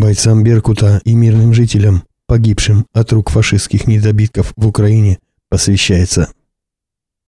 бойцам Беркута и мирным жителям, погибшим от рук фашистских недобитков в Украине, посвящается.